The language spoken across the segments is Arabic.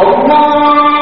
الله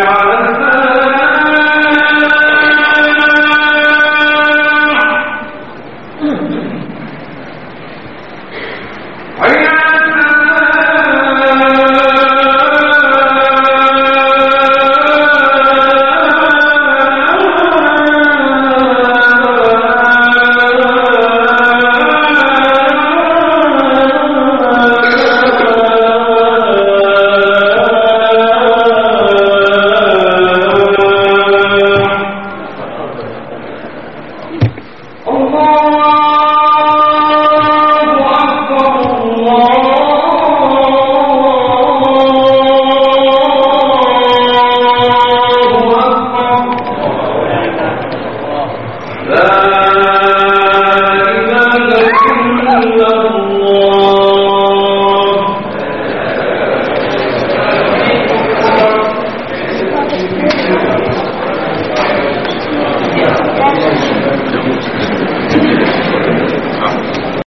على الفلاح الله